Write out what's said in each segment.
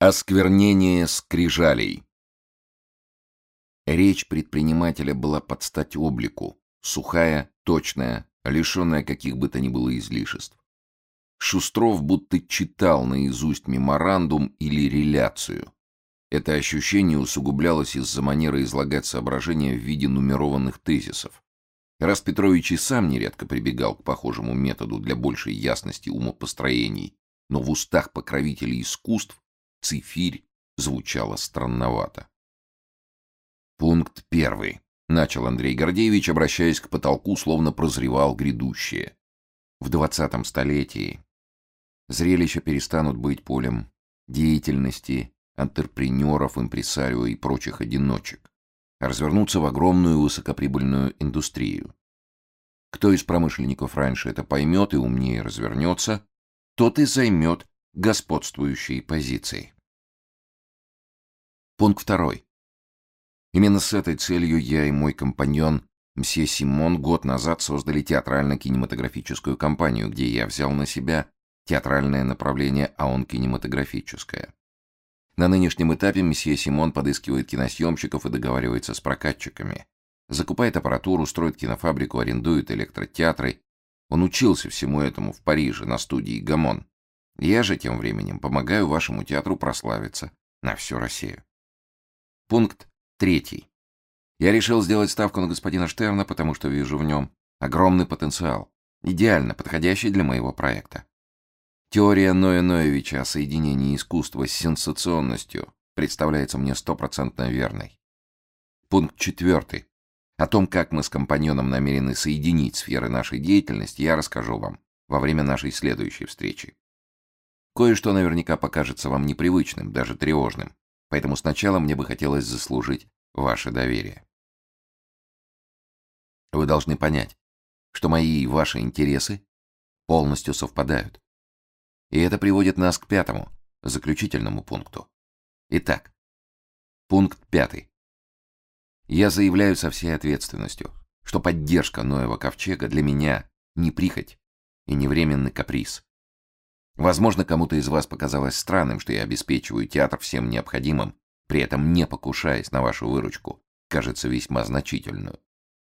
Осквернение скрижалей. Речь предпринимателя была под стать облику, сухая, точная, лишенная каких бы то ни было излишеств. Шустров будто читал наизусть меморандум или реляцию. Это ощущение усугублялось из-за манеры излагать соображения в виде нумерованных тезисов. Раз Петрович и сам нередко прибегал к похожему методу для большей ясности умопостроений, но в устах покровителей искусств цифирь звучала странновато. Пункт первый. Начал Андрей Гордеевич, обращаясь к потолку, словно прозревал грядущее. В двадцатом столетии зрелища перестанут быть полем деятельности антрепренеров, импресарио и прочих одиночек, а развернутся в огромную высокоприбыльную индустрию. Кто из промышленников раньше это поймет и умнее развернется, тот и займет господствующие позиции. Пункт второй. Именно с этой целью я и мой компаньон мсье Симон год назад создали театрально-кинематографическую компанию, где я взял на себя театральное направление, а он кинематографическое. На нынешнем этапе месье Симон подыскивает киносъемщиков и договаривается с прокатчиками. Закупает аппаратуру, строит кинофабрику, арендует электротеатры. Он учился всему этому в Париже на студии «Гамон». Я же тем временем помогаю вашему театру прославиться на всю Россию. Пункт третий. Я решил сделать ставку на господина Штерна, потому что вижу в нем огромный потенциал, идеально подходящий для моего проекта. Теория Ноя Ноевича о соединении искусства с сенсационностью представляется мне стопроцентно верной. Пункт четвертый. О том, как мы с компаньоном намерены соединить сферы нашей деятельности, я расскажу вам во время нашей следующей встречи. Кое-что наверняка покажется вам непривычным, даже тревожным, поэтому сначала мне бы хотелось заслужить ваше доверие. Вы должны понять, что мои и ваши интересы полностью совпадают. И это приводит нас к пятому, заключительному пункту. Итак, пункт пятый. Я заявляю со всей ответственностью, что поддержка Ноева ковчега для меня не прихоть и не временный каприз. Возможно, кому-то из вас показалось странным, что я обеспечиваю театр всем необходимым, при этом не покушаясь на вашу выручку, кажется весьма значительную.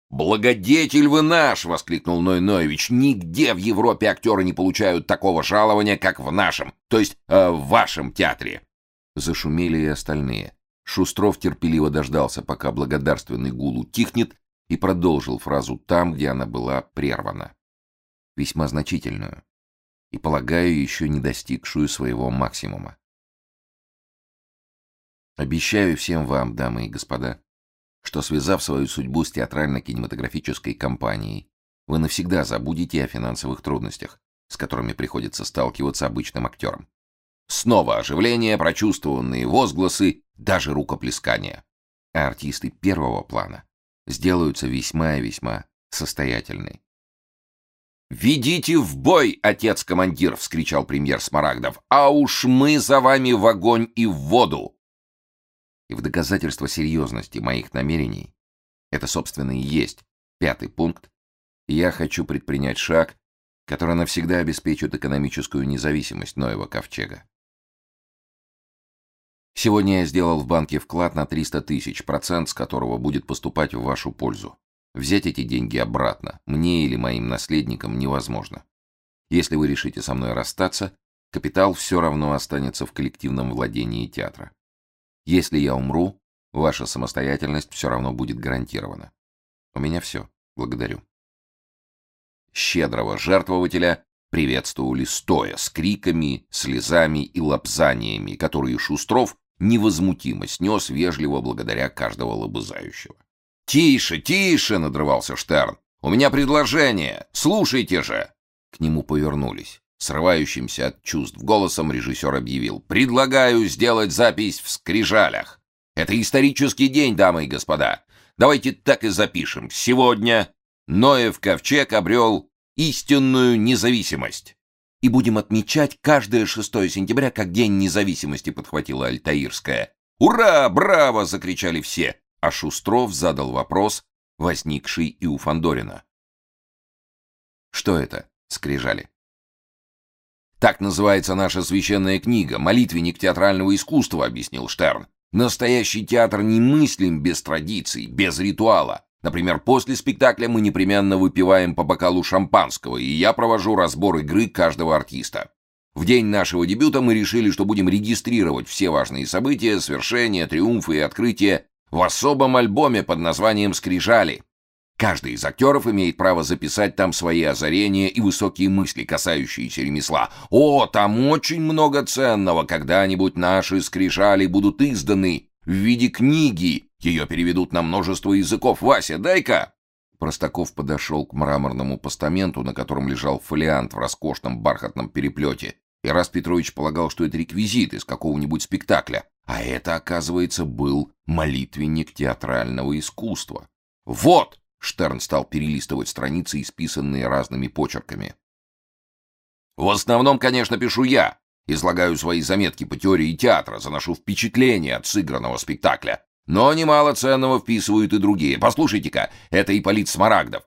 «Благодетель вы наш!» — воскликнул Ной Ноевич. «Нигде в Европе актеры не получают такого жалования, как в нашем, то есть э, в вашем театре!» Зашумели и остальные. Шустров терпеливо дождался, пока благодарственный гул утихнет, и продолжил фразу там, где она была прервана. Весьма значительную и, полагаю, еще не достигшую своего максимума. Обещаю всем вам, дамы и господа, что, связав свою судьбу с театрально-кинематографической компанией, вы навсегда забудете о финансовых трудностях, с которыми приходится сталкиваться обычным актерам. Снова оживление, прочувствованные возгласы, даже рукоплескания. А артисты первого плана сделаются весьма и весьма состоятельны. «Ведите в бой, отец-командир!» — вскричал премьер Смарагдов. «А уж мы за вами в огонь и в воду!» И в доказательство серьезности моих намерений, это, собственно, и есть пятый пункт, я хочу предпринять шаг, который навсегда обеспечит экономическую независимость Ноева ковчега. Сегодня я сделал в банке вклад на 300 тысяч, процент с которого будет поступать в вашу пользу. Взять эти деньги обратно мне или моим наследникам невозможно. Если вы решите со мной расстаться, капитал все равно останется в коллективном владении театра. Если я умру, ваша самостоятельность все равно будет гарантирована. У меня все. Благодарю. Щедрого жертвователя приветствовали стоя, с криками, слезами и лапзаниями, которые Шустров невозмутимо снес вежливо благодаря каждого лобызающего. «Тише, тише!» — надрывался Штерн. «У меня предложение! Слушайте же!» К нему повернулись. Срывающимся от чувств голосом режиссер объявил. «Предлагаю сделать запись в скрижалях. Это исторический день, дамы и господа. Давайте так и запишем. Сегодня Ноев ковчег обрел истинную независимость. И будем отмечать каждое 6 сентября как День независимости, подхватила Альтаирская. «Ура! Браво!» — закричали все а Шустров задал вопрос, возникший и у Фандорина. Что это? скрижали. Так называется наша священная книга, молитвенник театрального искусства, объяснил Штерн. Настоящий театр не мыслим без традиций, без ритуала. Например, после спектакля мы непременно выпиваем по бокалу шампанского, и я провожу разбор игры каждого артиста. В день нашего дебюта мы решили, что будем регистрировать все важные события, свершения, триумфы и открытия в особом альбоме под названием «Скрижали». Каждый из актеров имеет право записать там свои озарения и высокие мысли, касающиеся ремесла. О, там очень много ценного. Когда-нибудь наши скрижали будут изданы в виде книги. Ее переведут на множество языков. Вася, дай-ка!» Простаков подошел к мраморному постаменту, на котором лежал фолиант в роскошном бархатном переплете. И раз Петрович полагал, что это реквизит из какого-нибудь спектакля. А это, оказывается, был молитвенник театрального искусства. «Вот!» Штерн стал перелистывать страницы, исписанные разными почерками. «В основном, конечно, пишу я. Излагаю свои заметки по теории театра, заношу впечатления от сыгранного спектакля. Но немало ценного вписывают и другие. Послушайте-ка, это Ипполит Смарагдов.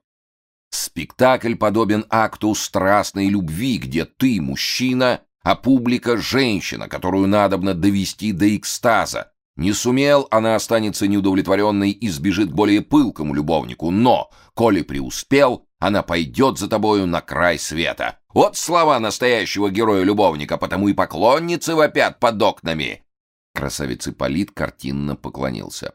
Спектакль подобен акту страстной любви, где ты мужчина, а публика — женщина, которую надобно довести до экстаза, не сумел, она останется неудовлетворенной и сбежит к более пылкому любовнику, но, коли преуспел, она пойдет за тобою на край света. Вот слова настоящего героя-любовника, потому и поклонницы вопят под окнами. Красавец Ипполит картинно поклонился.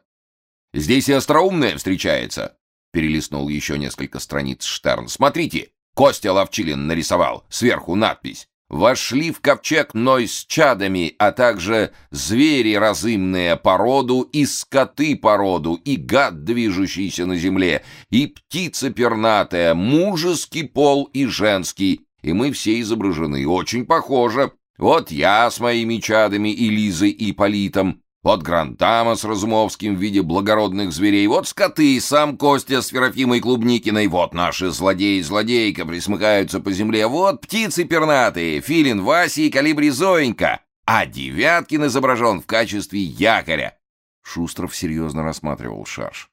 «Здесь и остроумная встречается!» Перелистнул еще несколько страниц Штерн. «Смотрите, Костя Ловчилин нарисовал, сверху надпись вошли в ковчег Ной с чадами, а также звери разымные породу, и скоты породу, и гад, движущийся на земле, и птица пернатая, мужеский пол и женский, и мы все изображены. Очень похоже. Вот я с моими чадами и Лизой и Политом, вот Грантама с Разумовским в виде благородных зверей, вот скоты, сам Костя с Ферафимой Клубникиной, вот наши злодеи и злодейка присмыкаются по земле, вот птицы пернатые, филин Вася и калибри Зоенька, а Девяткин изображен в качестве якоря. Шустров серьезно рассматривал шарж.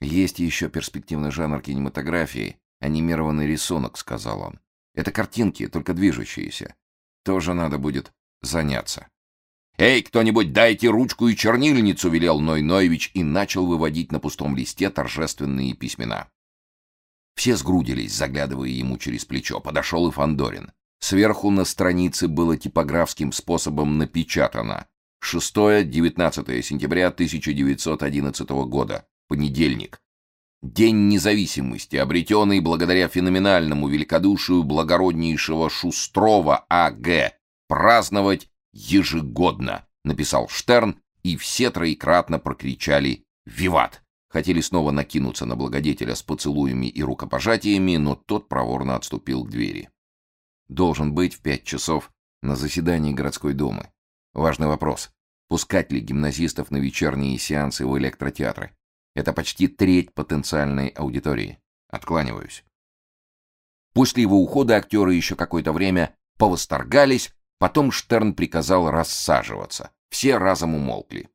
«Есть еще перспективный жанр кинематографии, анимированный рисунок», — сказал он. «Это картинки, только движущиеся. Тоже надо будет заняться». «Эй, кто-нибудь, дайте ручку и чернильницу!» — велел Ной Ноевич и начал выводить на пустом листе торжественные письмена. Все сгрудились, заглядывая ему через плечо. Подошел и Фандорин. Сверху на странице было типографским способом напечатано 6-19 сентября 1911 года, понедельник. День независимости, обретенный благодаря феноменальному великодушию благороднейшего Шустрова А.Г. Праздновать ежегодно, написал Штерн, и все троекратно прокричали «Виват!». Хотели снова накинуться на благодетеля с поцелуями и рукопожатиями, но тот проворно отступил к двери. Должен быть в пять часов на заседании городской думы. Важный вопрос. Пускать ли гимназистов на вечерние сеансы в электротеатры? Это почти треть потенциальной аудитории. Откланиваюсь. После его ухода актеры еще какое-то время повосторгались, Потом Штерн приказал рассаживаться. Все разом умолкли.